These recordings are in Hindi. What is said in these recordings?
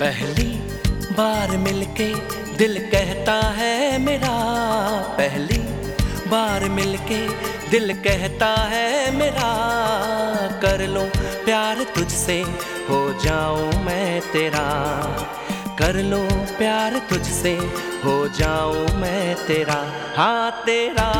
पहली बार मिलके दिल कहता है मेरा। पहली बार मिलके दिल कहता है मेरा। कर लो प्यार तुझसे, हो जाऊँ मैं तेरा। कर लो प्यार तुझसे, हो जाऊँ मैं तेरा। हाँ तेरा।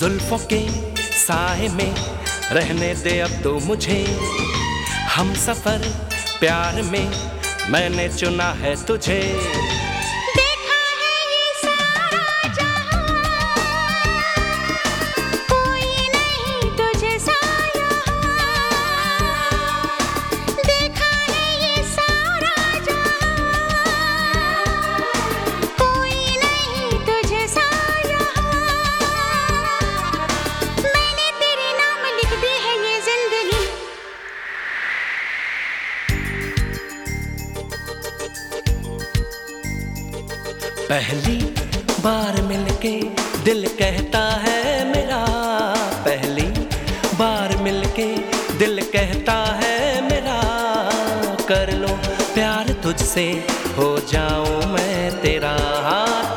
जुल्फों के साए में रहने दे अब तो मुझे। हम सफ़र प्यार में, मैंने चुना है तुझे। पहली बार मिलके दिल कहता है मेरा। पहली बार मिलके दिल कहता है मेरा। कर लो प्यार तुझसे, हो जाऊँ मैं तेरा हाँ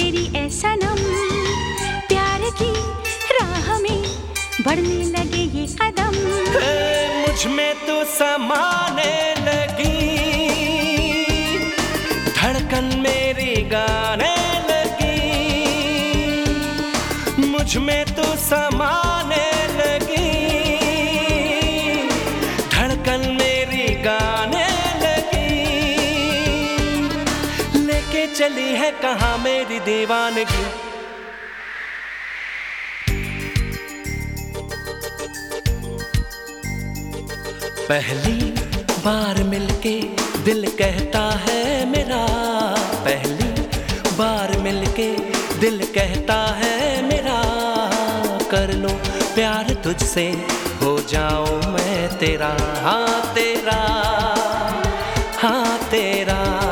तेरी ऐसा नम। प्यार की राह में बढ़ने लगे ये कदम। मुझमें तो समाने लगी। धड़कन मेरी गाने लगी। मुझमें तो समाने चली है कहाँ मेरी दीवानगी? पहली बार मिलके दिल कहता है मेरा। पहली बार मिलके दिल कहता है मेरा। कर लो प्यार तुझसे, हो जाऊँ मैं तेरा। हाँ तेरा हाँ तेरा।